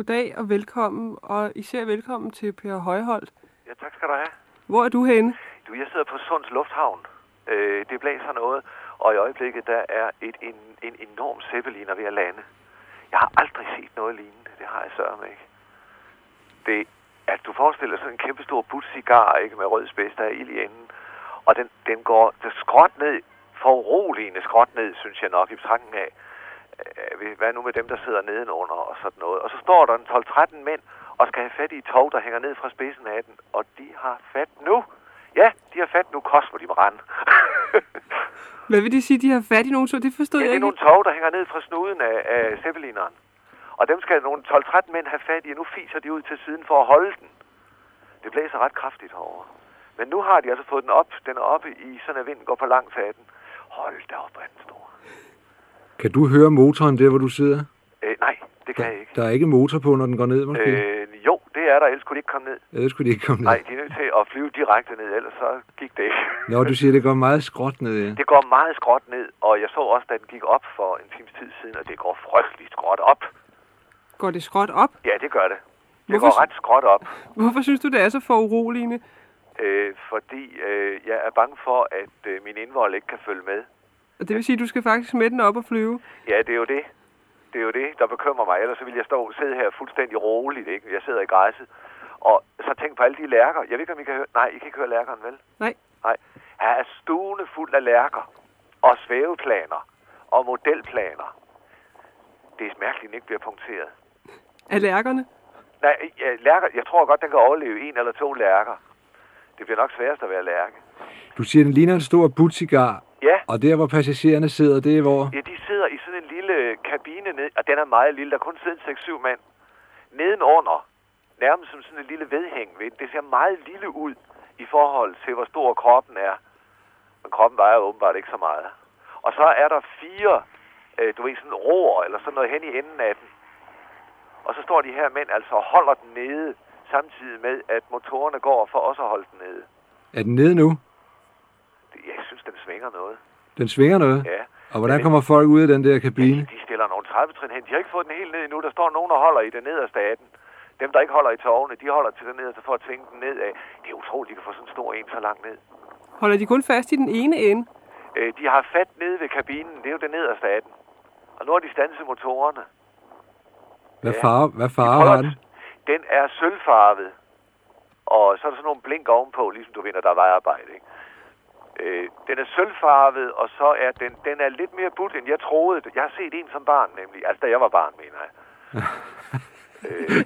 Goddag og velkommen, og især velkommen til Per Højholdt. Ja, tak skal du have. Hvor er du henne? Du, jeg sidder på Sunds Lufthavn. Øh, det blæser noget, og i øjeblikket der er et, en, en enorm zeppeliner ved at lande. Jeg har aldrig set noget lignende. Det har jeg sørget ikke. Det, at du forestiller sådan en kæmpe stor cigar, ikke, med rød spids, der er ild i enden. Og den, den går det skråt ned, foruroligende skråt ned, synes jeg nok, i betragtning af, hvad nu med dem, der sidder nedenunder og sådan noget. Og så står der en 12-13 mænd og skal have fat i et tog, der hænger ned fra spidsen af den. Og de har fat nu. Ja, de har fat nu, kost hvor de må rende. Hvad vil de sige, de har fat i nogen tog? Det forstod ja, jeg det er ikke. nogle tog, der hænger ned fra snuden af, af zeppelineren. Og dem skal nogle 12-13 mænd have fat i, og nu fiser de ud til siden for at holde den. Det blæser ret kraftigt herovre. Men nu har de altså fået den op. Den er oppe i sådan, at vinden går på langs af den. Hold da op, hvor den stor. Kan du høre motoren der, hvor du sidder? Øh, nej, det kan jeg ikke. Der er ikke motor på, når den går ned, måske? Øh, jo, det er der, ellers kunne de ikke komme ned. Ellers skulle de ikke komme ned. Nej, de er nødt til at flyve direkte ned, ellers så gik det ikke. Nå, du siger, det går meget skråt ned, ja. Det går meget skråt ned, og jeg så også, da den gik op for en times tid siden, og det går frygteligt skråt op. Går det skråt op? Ja, det gør det. Det Hvorfor- går ret skråt op, Hvorfor synes du, det er så foruroligende? øh, fordi øh, jeg er bange for, at øh, min indvold ikke kan følge med. Og det vil sige, at du skal faktisk med den op og flyve? Ja, det er jo det. Det er jo det, der bekymrer mig. Ellers så vil jeg stå sidde her fuldstændig roligt, ikke? Jeg sidder i græsset. Og så tænk på alle de lærker. Jeg ved ikke, om I kan høre... Nej, I kan ikke høre lærkeren, vel? Nej. Nej. Her er stuende fuld af lærker. Og svæveplaner. Og modelplaner. Det er mærkeligt, at ikke bliver punkteret. Af lærkerne? Nej, ja, lærker, jeg tror godt, den kan overleve en eller to lærker. Det bliver nok sværest at være lærke. Du siger, den ligner en stor butcigar, Ja, og der, hvor passagererne sidder, det er hvor... Ja, de sidder i sådan en lille kabine ned, og den er meget lille. Der er kun sidder 6-7 mand. Nedenunder, nærmest som sådan en lille vedhæng ved. Det ser meget lille ud i forhold til, hvor stor kroppen er. Men kroppen vejer åbenbart ikke så meget. Og så er der fire, øh, du ved, sådan roer eller sådan noget hen i enden af den. Og så står de her mænd altså og holder den nede, samtidig med, at motorerne går for også at holde den nede. Er den nede nu? Det, jeg synes, den svinger noget. Den svinger noget? Ja. Og hvordan kommer folk ud af den der kabine? De stiller nogle 30 trin hen. De har ikke fået den helt ned endnu. Der står nogen, der holder i det nederste af den. Dem, der ikke holder i tårne, de holder til det nederste for at tvinge den ned af. Det er utroligt, de kan få sådan en stor en så langt ned. Holder de kun fast i den ene ende? Øh, de har fat nede ved kabinen. Det er jo det nederste af den. Og nu har de stanset motorerne. Hvad Ja. farve, hvad De farve har den? Den er sølvfarvet. Og så er der sådan nogle blink ovenpå, ligesom du vinder, der er vejarbejde. Ikke? Øh, den er sølvfarvet, og så er den, den er lidt mere budt, end jeg troede. Jeg har set en som barn, nemlig. Altså, da jeg var barn, mener jeg. øh,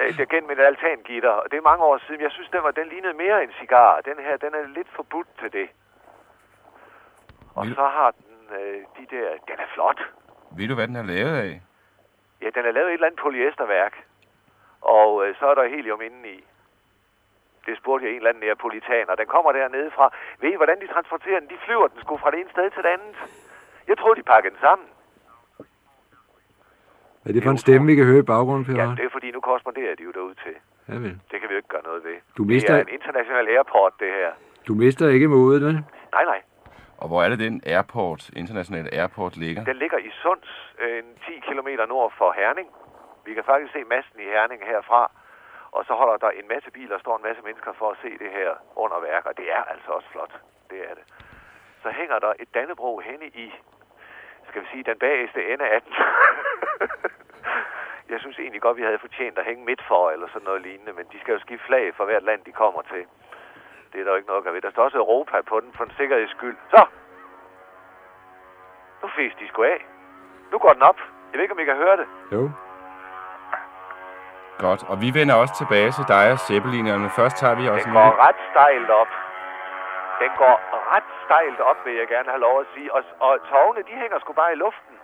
øh, det er gennem et altangitter, og det er mange år siden. Jeg synes, den, var, den lignede mere en cigar. Den her, den er lidt forbudt til det. Og Vil- så har den øh, de der... Den er flot. Ved du, hvad den er lavet af? Ja, den er lavet i et eller andet polyesterværk. Og øh, så er der helium indeni. Det spurgte jeg en eller anden neapolitaner. Den kommer dernede fra. Ved I, hvordan de transporterer den? De flyver den sgu fra det ene sted til det andet. Jeg troede, de pakkede den sammen. Er det for en stemme, vi kan høre i baggrunden, Per Ja, det er fordi, nu korresponderer de jo derud til. Ja, vel. Det kan vi jo ikke gøre noget ved. Du Det mister, er en international airport, det her. du mister ikke modet, vel? Nej, nej. Og hvor er det, den airport, internationale airport, ligger? Den ligger i Sunds, øh, en 10 km nord for Herning. Vi kan faktisk se masten i Herning herfra. Og så holder der en masse biler og står en masse mennesker for at se det her underværk, og det er altså også flot. Det er det. Så hænger der et Dannebro henne i, skal vi sige, den bageste ende af den. Jeg synes egentlig godt, vi havde fortjent at hænge midt for, eller sådan noget lignende, men de skal jo skifte flag for hvert land, de kommer til. Det er der jo ikke noget at ved. Der står også Europa på den for en sikkerheds skyld. Så! Nu fes de sgu af. Nu går den op. Jeg ved ikke, om I kan høre det. Jo. Godt, og vi vender også tilbage til dig og Zeppelinerne, men først tager vi også Den en lille... går ret stejlt op. Den går ret stejlt op, vil jeg gerne have lov at sige. Og, og togene, de hænger sgu bare i luften.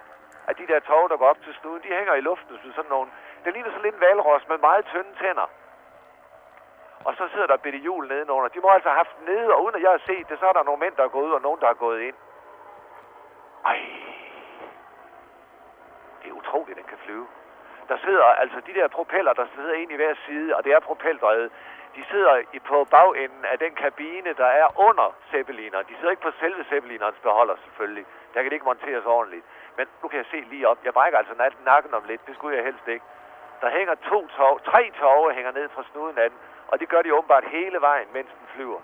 At de der tog, der går op til snuden, de hænger i luften som sådan nogle... Det ligner sådan lidt en valros med meget tynde tænder. Og så sidder der bitte hjul nedenunder. De må altså have haft nede, og uden at jeg har set det, så er der nogle mænd, der er gået ud, og nogen, der er gået ind. Ej. Det er utroligt, den kan flyve. Der sidder altså de der propeller, der sidder ind i hver side, og det er propeldrevet. De sidder i, på bagenden af den kabine, der er under zeppelineren. De sidder ikke på selve zeppelinerens beholder selvfølgelig. Der kan det ikke monteres ordentligt. Men nu kan jeg se lige op. Jeg brækker altså nakken om lidt. Det skulle jeg helst ikke. Der hænger to tog, tre tove hænger ned fra snuden af den, og det gør de åbenbart hele vejen, mens den flyver.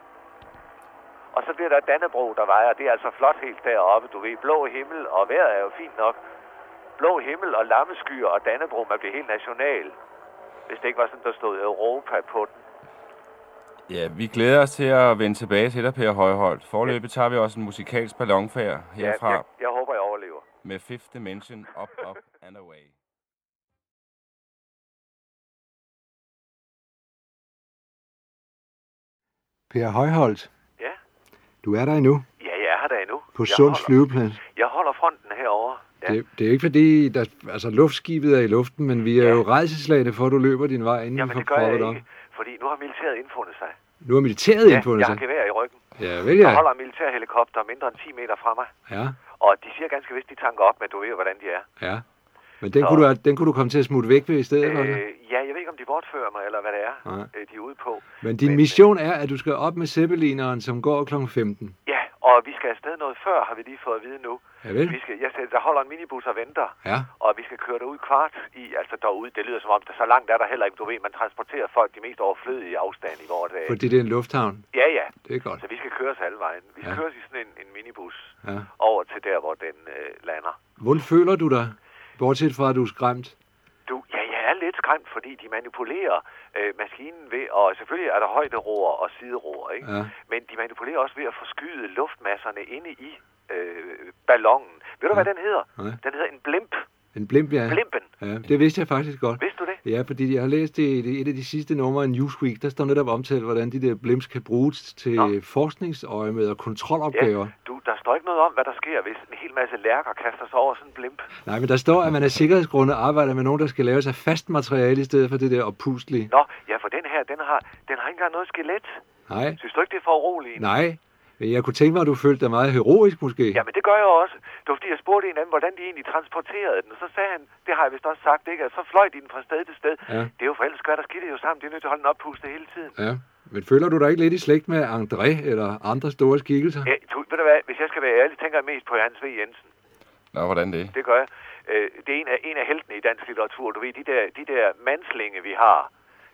Og så bliver der Dannebro, der vejer. Det er altså flot helt deroppe, du ved. Blå himmel, og vejret er jo fint nok. Blå himmel og lammeskyer og Dannebro, man bliver helt national. Hvis det ikke var sådan, der stod Europa på den. Ja, vi glæder os til at vende tilbage til dig, Per Højholdt. Forløbet tager vi også en musikalsk ballonfærd Ja, herfra jeg, jeg håber, jeg overlever. med Fifth Dimension Up, Up and Away. Per Højholdt, Ja, du er der endnu ja jeg er her da endnu. på jeg Sunds holder, flyveplads. Jeg holder fronten herovre. Ja. Det, det er ikke fordi, der, altså luftskibet er i luften, men vi er Ja. jo rejseslagende for, at du løber din vej, inden Jamen, det gør jeg ikke, fordi nu har militæret indfundet sig. Nu er militæret Ja, indfundet jeg har sig. gevær i ryggen. Ja, vel Der ja. holder en militærhelikopter mindre end 10 meter fra mig. Ja, Og de siger ganske vist, de tanker op, men du ved jo, hvordan de er. ja. Men den Så- kunne, du, den kunne du komme til at smutte væk ved i stedet, øh, Øh, ja, jeg ved ikke, om de bortfører mig, eller hvad det er, Nej. øh, de er ude på. Men din men- mission er, at du skal op med zeppelineren, som går kl. 15. Ja, og vi skal afsted noget før, har vi lige fået at vide nu. Ja, vel? Vi skal, jeg siger, der holder en minibus og venter, Ja, og vi skal køre derud kvart i, altså derude, det lyder som om, der så langt er der heller ikke, du ved, man transporterer folk de mest overflødige afstande i vores dag. fordi det er en lufthavn. Ja, ja, Det er godt. så vi skal køres alle vejen. Vi skal Ja. køres i sådan en, en minibus Ja. over til der, hvor den øh, lander. Hvordan føler du dig? Bortset fra, at du er skræmt. Du, ja, jeg er lidt skræmt, fordi de manipulerer øh, maskinen ved, og selvfølgelig er der højderoer og sideroer, ikke? Ja. Men de manipulerer også ved at forskyde luftmasserne inde i øh, ballonen. Ved du, hvad den hedder? Nej. Den hedder en blimp. En blimp, ja. Blimpen. Ja, det vidste jeg faktisk godt. Vidste du det? Ja, fordi jeg har læst det i et af de sidste numre af Newsweek. Der står netop omtalt, hvordan de der blimps kan bruges til Nå. forskningsøje med og kontrolopgaver. Du, der står ikke noget om, hvad der sker, hvis en hel masse lærker kaster sig over sådan en blimp. Nej, men der står, at man af sikkerhedsgrunde arbejder med nogen, der skal lave sig fast materiale i stedet for det der oppustelige. Nå, ja, for den her, den har, den har ikke engang noget skelet. Nej, Synes du ikke, det er for uroligende? nej. Jeg kunne tænke mig, at du følte dig meget heroisk måske. Ja, men det gør jeg også. Det var fordi, jeg spurgte en anden, hvordan de egentlig transporterede den. Og så sagde han, det har jeg vist også sagt, ikke? at så fløj de den fra sted til sted. Ja. Det er jo for ellers gør der skidt jo sammen. De er nødt til at holde den oppustet hele tiden. ja. Men føler du dig ikke lidt i slægt med André eller andre store skikkelser? Ja, du, ved du hvad, hvis jeg skal være ærlig, tænker jeg mest på Hans V. Jensen. Nå, hvordan det? Det gør jeg. Øh, det er en af, en af heltene i dansk litteratur. Du ved, de der, de der mandslinge, vi har.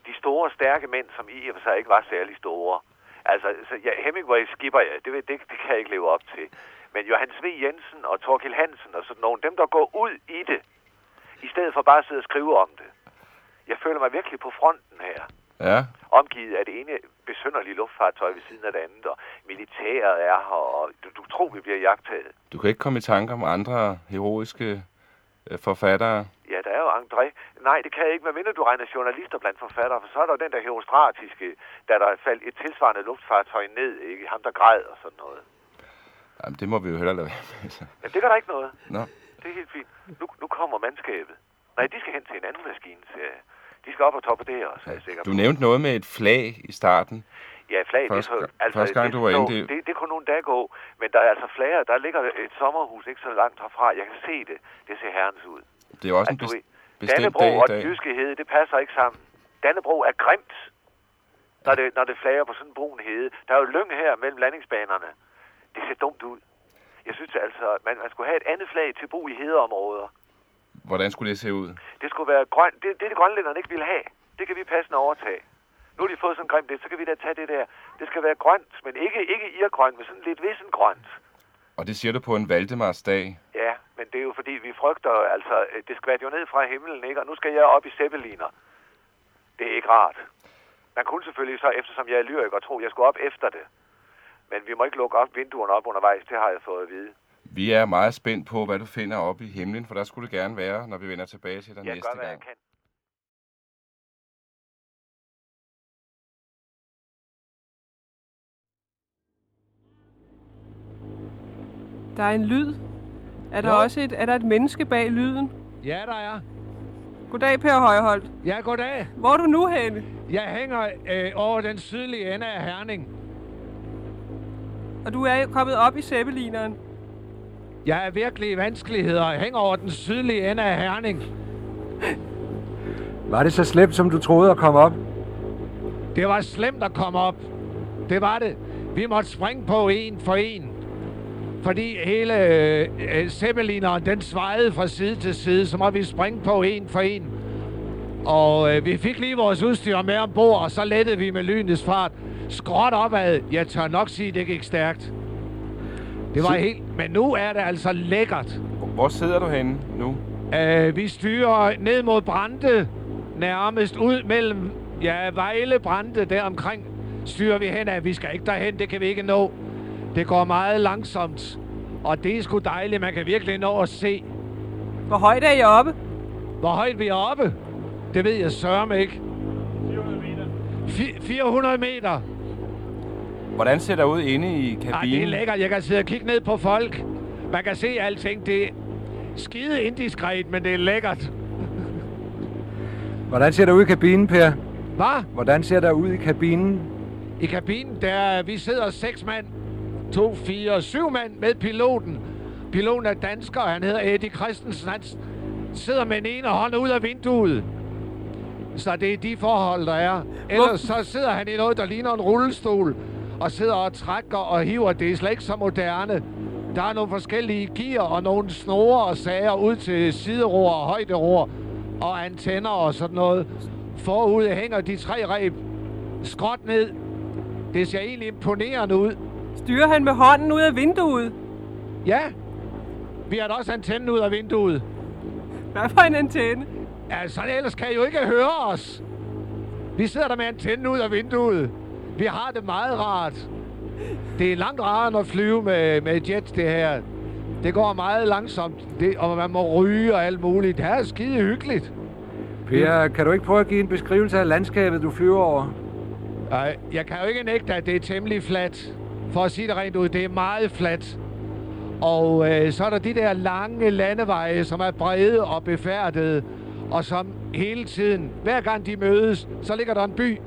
De store, stærke mænd, som i og for sig ikke var særlig store. Altså, så, ja, Hemingway skipper jeg. Det, det, det kan jeg ikke leve op til. Men Johannes V. Jensen og Torkild Hansen og sådan nogen, dem der går ud i det, i stedet for bare at sidde og skrive om det. Jeg føler mig virkelig på fronten her. Ja, Omgivet af det ene besynderlige luftfartøj ved siden af det andet, og militæret er her, og du, du tror, vi bliver jagtet. du kan ikke komme i tanke om andre heroiske øh, forfattere. Ja, der er jo André. Nej, det kan jeg ikke, medmindre du regner journalister blandt forfattere, for så er der jo den der herostratiske, da der faldt et tilsvarende luftfartøj ned, ikke? ham der græd og sådan noget. Jamen, det må vi jo heller lade være med. så. Men det gør der ikke noget. Nå, Det er helt fint. Nu, nu kommer mandskabet. Nej, de skal hen til en anden maskine, siger jeg. De skal op og toppe det også, er jeg sikker på. du nævnte noget med et flag i starten. Ja, flag, det er Første så, gang- altså, første gang, det, du var inde, det- det, det kunne nogle dage gå, men der er altså flere, der ligger et sommerhus ikke så langt herfra. Jeg kan se det. Det ser herrens ud. Det er også en Altså, du bes- bestemt Dannebro dag i og den dag. jyske hede, det passer ikke sammen. Dannebro er grimt, når det, når det flager på sådan en brun hede. Der er jo lyng her mellem landingsbanerne. Det ser dumt ud. Jeg synes altså, man, man skulle have et andet flag til brug i hedeområder. Hvordan skulle det se ud? Det skulle være grønt. Det, det det grønlænderne ikke ville have. Det kan vi passende overtage. Nu har de fået sådan grimt det, så kan vi da tage det der. Det skal være grønt, men ikke, ikke irgrønt, men sådan lidt vissen grønt. Og det siger du på en Valdemarsdag. Ja, men det er jo fordi, vi frygter, altså, øh, det skvatter jo ned fra himlen, ikke? Og nu skal jeg op i zeppeliner. Det er ikke rart. Man kunne selvfølgelig så, eftersom jeg er lyriker, tro, jeg skulle op efter det. Men vi må ikke lukke op vinduerne op undervejs, det har jeg fået at vide. Vi er meget spændt på, hvad du finder oppe i himlen, for der skulle det gerne være, når vi vender tilbage til dig Jeg næste gør, hvad jeg gang. kan. Der er en lyd. Er der Jo. også et, er der et menneske bag lyden? Ja, der er. Goddag, Per Højholdt. Ja, goddag. Hvor er du nu henne? Jeg hænger øh, over den sydlige ende af Herning. Og du er kommet op i zeppelineren. Jeg er virkelig i vanskeligheder. Jeg hænger over den sydlige ende af Herning. Var det så slemt, som du troede at komme op? Det var slemt at komme op. Det var det. Vi måtte springe på en for en. Fordi hele øh, øh, zeppelineren, den svejede fra side til side, så må vi springe på en for en. Og øh, vi fik lige vores udstyr med ombord, og så lettede vi med lynets fart. Skråt opad. Jeg tør nok sige, det gik stærkt. Det var Så- helt... Men nu er det altså lækkert. Hvor sidder du henne nu? Øh, vi styrer ned mod Brande, nærmest ud mellem ja, Vejle Brande der omkring styrer vi hen af. Vi skal ikke derhen, det kan vi ikke nå. Det går meget langsomt, og det er sgu dejligt. Man kan virkelig nå at se, Hvor højt er I oppe? hvor højt vi er oppe. Det ved jeg sørme ikke. 400 meter. 400 meter. Hvordan ser der ud inde i Ej, det er kabinen? lækkert. Jeg kan sidde og kigge ned på folk. Man kan se alting. Det er skide indiskret, men det er lækkert. Hvordan ser der ud i kabinen, Per? Hvad? Hvordan ser der ud i kabinen? I kabinen, der vi sidder seks mand. To, fire, syv mand med piloten. Piloten er dansker, han hedder Eddie Christensen. Han sidder med den ene hånd ud af vinduet. Så det er de forhold, der er. Ellers så sidder han i noget, der ligner en rullestol. Og sidder og trækker og hiver. Det er slet ikke så moderne. Der er nogle forskellige gear og nogle snore og sager ud til sideror og højderor og antenner og sådan noget. Forud hænger de tre reb skråt ned. Det ser egentlig imponerende ud. Styrer han med hånden ud af vinduet? Ja, vi har da også antennen ud af vinduet. Hvad for en antenne? Altså, ellers kan I jo ikke høre os. Vi sidder der med antennen ud af vinduet. Vi har det meget rart. Det er langt rarere end at flyve med, med jet, det her. Det går meget langsomt, det, og man må ryge og alt muligt. Det er skide hyggeligt. Per, kan du ikke prøve at give en beskrivelse af landskabet, du flyver over? Ej, jeg kan jo ikke nægte, at det er temmelig fladt. For at sige det rent ud, det er meget fladt. Og øh, så er der de der lange landeveje, som er brede og befærdede, og som hele tiden, hver gang de mødes, så ligger der en by.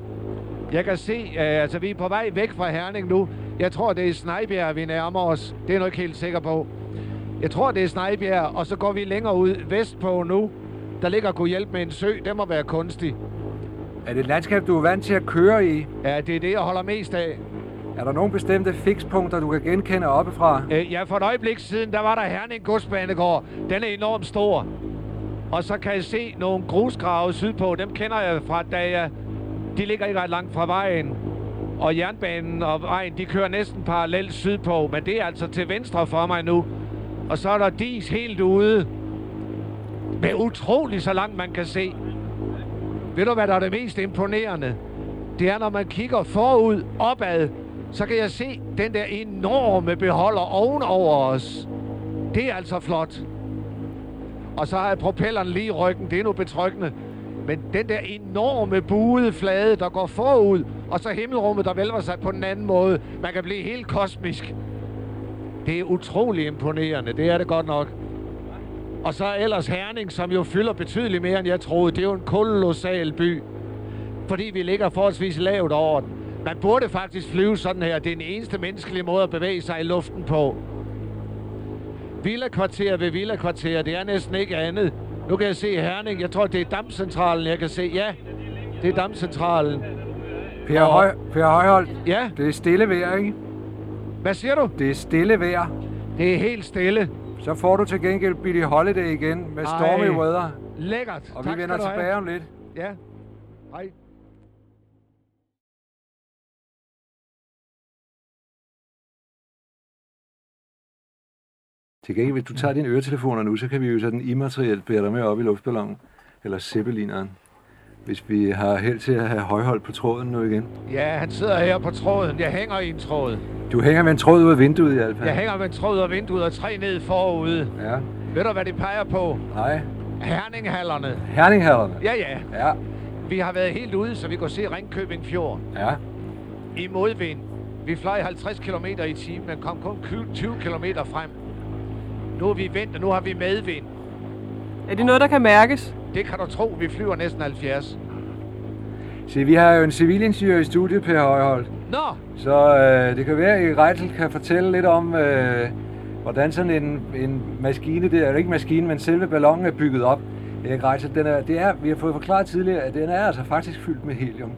Jeg kan se, øh, altså vi er på vej væk fra Herning nu. Jeg tror, det er Snejbjerg, vi nærmer os. Det er jeg ikke helt sikker på. Jeg tror, det er Snejbjerg, og så går vi længere ud vestpå nu. Der ligger kunne hjælpe med en sø. Det må være kunstigt. Er det et landskab, du er vant til at køre i? Ja, det er det, jeg holder mest af. Er der nogle bestemte fikspunkter, du kan genkende oppefra? Øh, ja, for et øjeblik siden, der var der Herning Godsbanegård. Den er enormt stor. Og så kan jeg se nogle grusgrave sydpå. Dem kender jeg fra, da jeg... De ligger ikke ret langt fra vejen. Og jernbanen og vejen, de kører næsten parallelt sydpå. Men det er altså til venstre for mig nu. Og så er der dis helt ude. Med utrolig så langt man kan se. Ved du, hvad der er det mest imponerende? Det er, når man kigger forud, opad, så kan jeg se den der enorme beholder ovenover os. Det er altså flot. Og så har propelleren lige i ryggen. Det er nu betryggende. Men den der enorme buede flade, der går forud, og så himmelrummet, der vælver sig på den anden måde. Man kan blive helt kosmisk. Det er utrolig imponerende. Det er det godt nok. Og så ellers Herning, som jo fylder betydeligt mere, end jeg troede. Det er jo en kolossal by. Fordi vi ligger forholdsvis lavt over den. Man burde faktisk flyve sådan her. Det er den eneste menneskelige måde at bevæge sig i luften på. Villa-kvarter ved villa-kvarter, det er næsten ikke andet. Nu kan jeg se Herning. Jeg tror, det er dampcentralen, jeg kan se. Ja, det er dampcentralen. Per, Og- Høj, per Højholdt, Ja, det er stille vejr, ikke? hvad siger du? Det er stille vejr. Det er helt stille. Så får du til gengæld Billy Holiday igen med Stormy Ej. Weather. Lækkert. Og tak vi vender du have. tilbage om lidt. Ja. Hej. Til gengæld, hvis du tager dine øretelefoner nu, så kan vi jo sådan immaterielt bære dig med op i luftballonen. Eller zeppelineren. Hvis vi har held til at have højholdt på tråden nu igen. Ja, han sidder her på tråden. Jeg hænger i en tråd. Du hænger med en tråd ud af vinduet i hvert fald. Jeg hænger med en tråd og vinduet og tre ned forude. Ja. Ved du, hvad det peger på? Nej. Herninghallerne. Herninghallerne. Ja, ja. Ja. Vi har været helt ude, så vi kunne se Ringkøbing Fjord. Ja. I modvind. Vi fløj 50 km i timen, men kom kun 20 km frem. Nu er vi vendt, og nu har vi medvind. Er det noget, der kan mærkes? Det kan du tro, vi flyver næsten 70. Se, vi har jo en civilingeniør i studiet, Per Højholdt. Nå, Så øh, det kan være, at Reitel kan fortælle lidt om, øh, hvordan sådan en, en maskine, det er jo ikke maskine, men selve ballonen er bygget op. Erik Reitel, den er, det er, vi har fået forklaret tidligere, at den er altså faktisk fyldt med helium.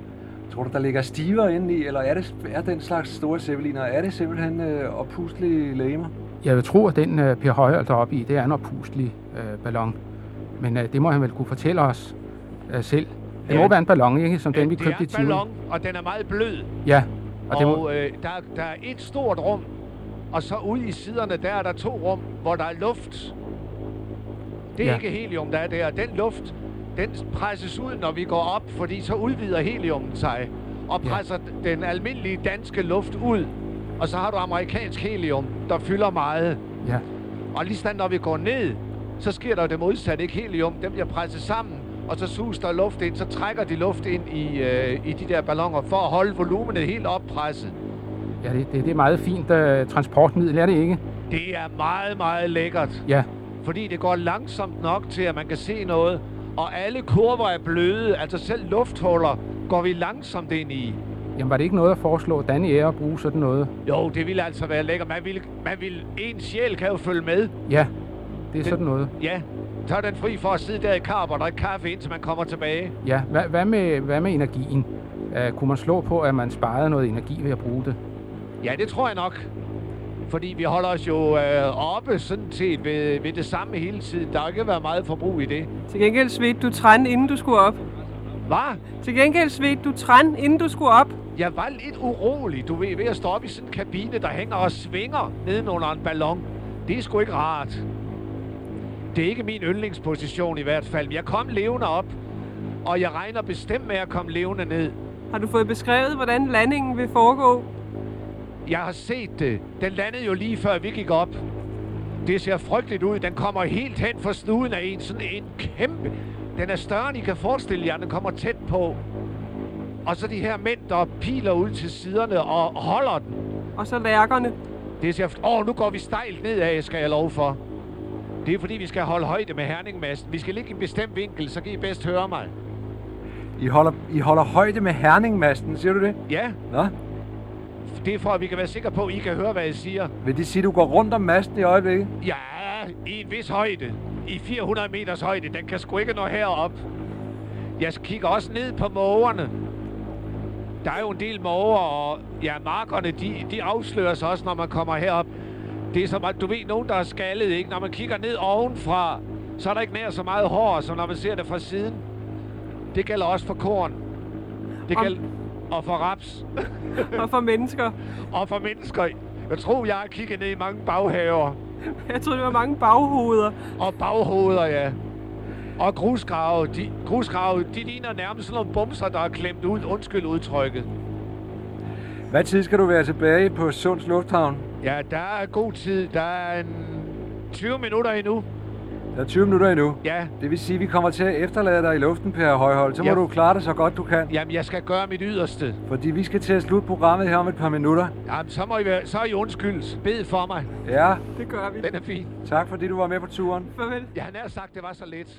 Tror du, der ligger stiver inde i, eller er det er den slags store zeppeliner? Er det simpelthen øh, oppustelige legemer? Jeg vil tro, at den uh, Per Højholdt deroppe i, det er en oppustelig uh, ballon. Men uh, det må han vel kunne fortælle os. Øh, selv. Det Ja. må være en ballon, ikke? Som den, vi det er købte i en Tivoli. ballon, og den er meget blød. Ja, og Og, det må, øh, der, der er et stort rum, og så ude i siderne, der er der to rum, hvor der er luft. Det er Ja. ikke helium, der er der. Den luft, den presses ud, når vi går op, fordi så udvider heliumen sig og Ja. presser den almindelige danske luft ud. Og så har du amerikansk helium, der fylder meget. ja. Og lige sådan, når vi går ned, så sker der jo det modsatte, ikke helium. Den bliver presset sammen, og så suges der luft ind, så trækker de luft ind i, øh, i de der balloner, for at holde volumenet helt oppresset. ja det, det, det er meget fint uh, transportmiddel, er det ikke? Det er meget, meget lækkert, Ja, fordi det går langsomt nok til, at man kan se noget. Og alle kurver er bløde, altså selv lufthuller går vi langsomt ind i. jamen var det ikke noget at foreslå Danny Air at bruge sådan noget? Jo, det ville altså være lækkert. Man vil, man vil, en sjæl kan jo følge med. Ja, det er Det- sådan noget. Ja, tør den fri for at sidde der i karp og drikke kaffe, indtil man kommer tilbage. Ja, hvad, hvad, med, hvad med energien? Uh, kunne man slå på, at man sparede noget energi ved at bruge det? Ja, det tror jeg nok. Fordi vi holder os jo øh, oppe sådan set ved, ved det samme hele tiden. Der har ikke været meget forbrug i det. Til gengæld svedte du træn, inden du skulle op. Hvad? Til gengæld svedte du træn, inden du skulle op. Jeg var lidt urolig, du ved, ved at stå op i sådan en kabine, der hænger og svinger nedenunder en ballon. Det er sgu ikke rart. Det er ikke min yndlingsposition i hvert fald. Men jeg kom levende op, og jeg regner bestemt med at komme levende ned. Har du fået beskrevet, hvordan landingen vil foregå? Jeg har set det. Den landede jo lige før vi gik op. Det ser frygteligt ud. Den kommer helt hen for snuden af en. Sådan en kæmpe... Den er større, end I kan forestille jer. Den kommer tæt på. Og så de her mænd, der piler ud til siderne og holder den. Og så lærkerne. Det ser... Åh, oh, nu går vi stejlt nedad, skal jeg lov for. Det er fordi, vi skal holde højde med herningmasten. Vi skal ligge i en bestemt vinkel, så kan I bedst høre mig. I holder, I holder højde med herningmasten, siger du det? Ja, Nå, det er for, at vi kan være sikre på, at I kan høre, hvad jeg siger. vil det sige, at du går rundt om masten i øjeblikket? Ja, i en vis højde. I 400 meters højde. Den kan sgu ikke nå herop. Jeg kigger også ned på mågerne. Der er jo en del måger, og ja, markerne, de, de afslører sig også, når man kommer herop. Det er som at, du ved, nogen, der er skaldet, ikke? Når man kigger ned ovenfra, så er der ikke nær så meget hår, som når man ser det fra siden. Det gælder også for korn. Det Om- gælder... Og for raps. Og for mennesker. Og for mennesker. Jeg tror, jeg har kigget ned i mange baghaver. Jeg troede, det var mange baghoveder. Og baghoveder, ja. Og grusgrave. De, grusgrave, de ligner nærmest sådan nogle bumser, der er klemt ud. Undskyld udtrykket. Hvad tid skal du være tilbage på Sunds Lufthavn? Ja, der er god tid. Der er en 20 minutter endnu. Der er 20 minutter endnu. Ja, Det vil sige, at vi kommer til at efterlade dig i luften, Per Højhold. Så må Ja. du klare det så godt du kan. jamen jeg skal gøre mit yderste. Fordi vi skal til at slutte programmet her om et par minutter. Jamen, så, må I være, så er I undskyldt. Bed for mig. Ja, Det gør vi. Den er fin. tak fordi du var med på turen. Farvel. Jeg har nær sagt, det var så lidt.